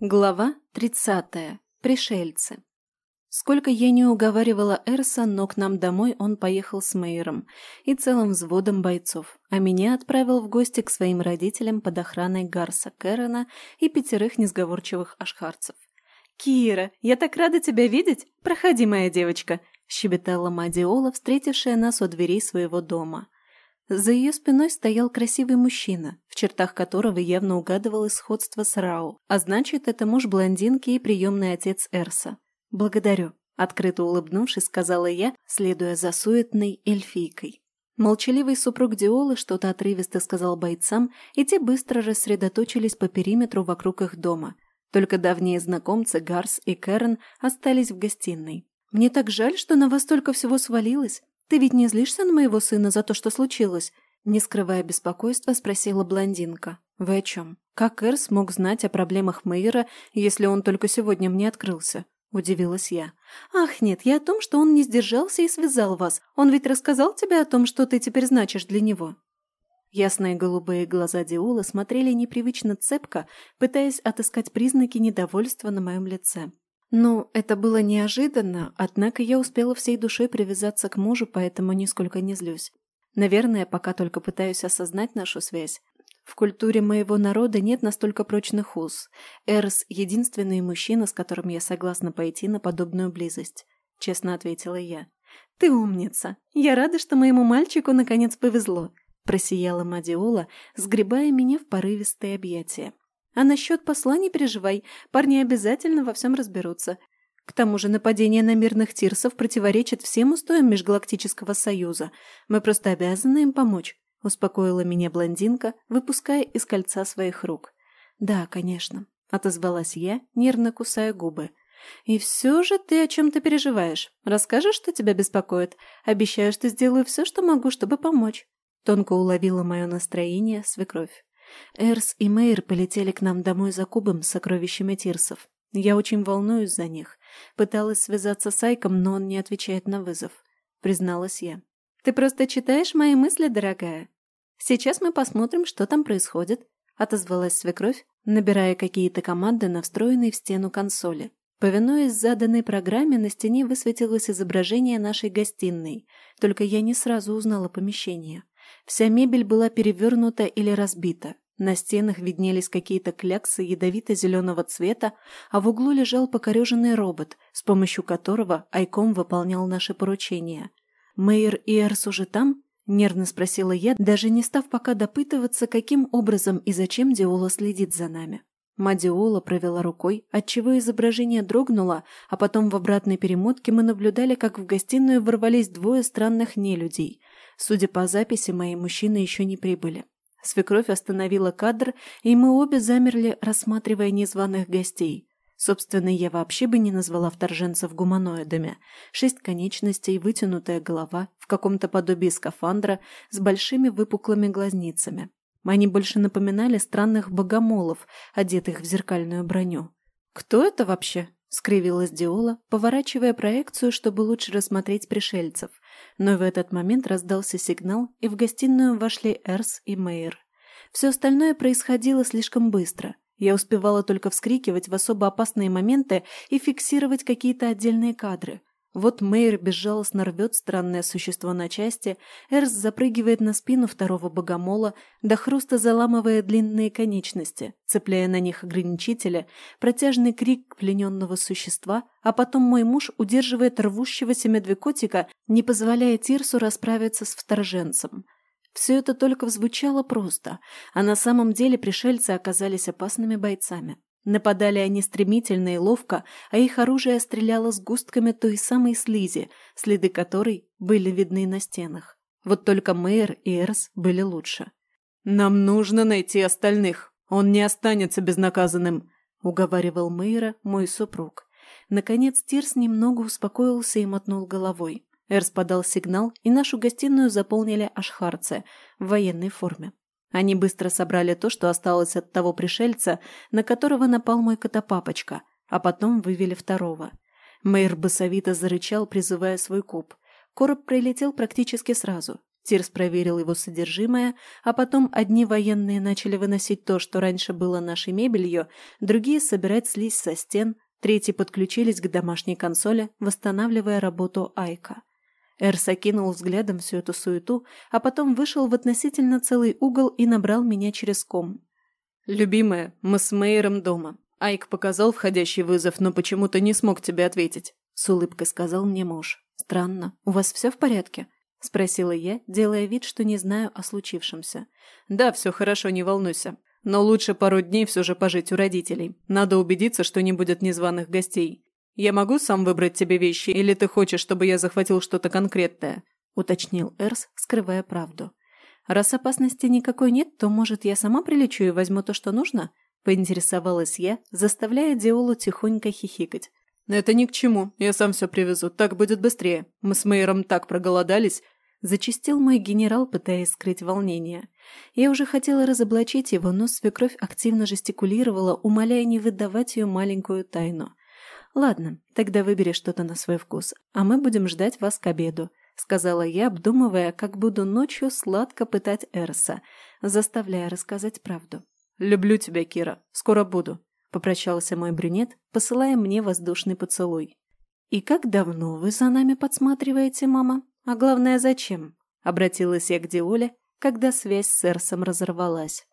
Глава 30. Пришельцы. Сколько я не уговаривала Эрса, но к нам домой он поехал с Мейером и целым взводом бойцов, а меня отправил в гости к своим родителям под охраной Гарса Кэрона и пятерых несговорчивых ашхарцев. «Кира, я так рада тебя видеть! Проходи, моя девочка!» – щебетала Мадиола, встретившая нас у дверей своего дома. За ее спиной стоял красивый мужчина, в чертах которого явно угадывалось сходство с Рау, а значит, это муж блондинки и приемный отец Эрса. «Благодарю», – открыто улыбнувшись, сказала я, следуя за суетной эльфийкой. Молчаливый супруг Диолы что-то отрывисто сказал бойцам, и те быстро рассредоточились по периметру вокруг их дома. Только давние знакомцы Гарс и Кэрон остались в гостиной. «Мне так жаль, что на вас столько всего свалилось. «Ты ведь не злишься на моего сына за то, что случилось?» Не скрывая беспокойства, спросила блондинка. «Вы о чем? Как Эр смог знать о проблемах Мейера, если он только сегодня мне открылся?» Удивилась я. «Ах, нет, я о том, что он не сдержался и связал вас. Он ведь рассказал тебе о том, что ты теперь значишь для него?» Ясные голубые глаза Диула смотрели непривычно цепко, пытаясь отыскать признаки недовольства на моем лице. Ну, это было неожиданно, однако я успела всей душой привязаться к мужу, поэтому нисколько не злюсь. Наверное, пока только пытаюсь осознать нашу связь. В культуре моего народа нет настолько прочных уз. Эрс — единственный мужчина, с которым я согласна пойти на подобную близость. Честно ответила я. «Ты умница! Я рада, что моему мальчику наконец повезло!» Просияла Мадиола, сгребая меня в порывистые объятия. А насчет посла не переживай, парни обязательно во всем разберутся. К тому же нападение на мирных тирсов противоречит всем устоям Межгалактического Союза. Мы просто обязаны им помочь», — успокоила меня блондинка, выпуская из кольца своих рук. «Да, конечно», — отозвалась я, нервно кусая губы. «И все же ты о чем-то переживаешь. Расскажешь, что тебя беспокоит? Обещаю, что сделаю все, что могу, чтобы помочь». Тонко уловила мое настроение свекровь. Эрс и Мейр полетели к нам домой за кубом с сокровищами тирсов. Я очень волнуюсь за них. Пыталась связаться с Айком, но он не отвечает на вызов. Призналась я. «Ты просто читаешь мои мысли, дорогая. Сейчас мы посмотрим, что там происходит», — отозвалась свекровь, набирая какие-то команды на встроенной в стену консоли. Повинуясь заданной программе, на стене высветилось изображение нашей гостиной, только я не сразу узнала помещение. Вся мебель была перевернута или разбита. На стенах виднелись какие-то кляксы ядовито-зеленого цвета, а в углу лежал покореженный робот, с помощью которого Айком выполнял наши поручения. «Мэйр и Эрс уже там?» – нервно спросила я, даже не став пока допытываться, каким образом и зачем Диола следит за нами. Мадиола провела рукой, отчего изображение дрогнуло, а потом в обратной перемотке мы наблюдали, как в гостиную ворвались двое странных нелюдей. Судя по записи, мои мужчины еще не прибыли. Свекровь остановила кадр, и мы обе замерли, рассматривая незваных гостей. Собственно, я вообще бы не назвала вторженцев гуманоидами. Шесть конечностей, вытянутая голова, в каком-то подобии скафандра, с большими выпуклыми глазницами. Они больше напоминали странных богомолов, одетых в зеркальную броню. «Кто это вообще?» — скривилась Диола, поворачивая проекцию, чтобы лучше рассмотреть пришельцев. Но в этот момент раздался сигнал, и в гостиную вошли Эрс и Мейер. Все остальное происходило слишком быстро. Я успевала только вскрикивать в особо опасные моменты и фиксировать какие-то отдельные кадры. Вот Мэйр безжалостно рвет странное существо на части, Эрс запрыгивает на спину второго богомола, до хруста заламывая длинные конечности, цепляя на них ограничители, протяжный крик плененного существа, а потом мой муж удерживает рвущегося медвекотика, не позволяя Тирсу расправиться с вторженцем. Все это только звучало просто, а на самом деле пришельцы оказались опасными бойцами. Нападали они стремительно и ловко, а их оружие стреляло с густками той самой слизи, следы которой были видны на стенах. Вот только Мэйр и Эрс были лучше. «Нам нужно найти остальных. Он не останется безнаказанным», — уговаривал Мэйра мой супруг. Наконец Тирс немного успокоился и мотнул головой. Эрс подал сигнал, и нашу гостиную заполнили ашхарцы в военной форме. Они быстро собрали то, что осталось от того пришельца, на которого напал мой котопапочка, а потом вывели второго. Мэйр басовито зарычал, призывая свой куб. Короб прилетел практически сразу. Тирс проверил его содержимое, а потом одни военные начали выносить то, что раньше было нашей мебелью, другие собирать слизь со стен, третьи подключились к домашней консоли, восстанавливая работу Айка. Эрс окинул взглядом всю эту суету, а потом вышел в относительно целый угол и набрал меня через ком. «Любимая, мы с Мейером дома. Айк показал входящий вызов, но почему-то не смог тебе ответить», — с улыбкой сказал мне муж. «Странно. У вас все в порядке?» — спросила я, делая вид, что не знаю о случившемся. «Да, все хорошо, не волнуйся. Но лучше пару дней все же пожить у родителей. Надо убедиться, что не будет незваных гостей. Я могу сам выбрать тебе вещи, или ты хочешь, чтобы я захватил что-то конкретное?» — уточнил Эрс, скрывая правду. «Раз опасности никакой нет, то, может, я сама прилечу и возьму то, что нужно?» — поинтересовалась я, заставляя Диолу тихонько хихикать. «Это ни к чему. Я сам все привезу. Так будет быстрее. Мы с Мейером так проголодались». Зачистил мой генерал, пытаясь скрыть волнение. Я уже хотела разоблачить его, но свекровь активно жестикулировала, умоляя не выдавать ее маленькую тайну. «Ладно, тогда выбери что-то на свой вкус, а мы будем ждать вас к обеду», — сказала я, обдумывая, как буду ночью сладко пытать Эрса, заставляя рассказать правду. «Люблю тебя, Кира. Скоро буду», — попрощался мой брюнет, посылая мне воздушный поцелуй. «И как давно вы за нами подсматриваете, мама? А главное, зачем?» — обратилась я к Диоле, когда связь с Эрсом разорвалась.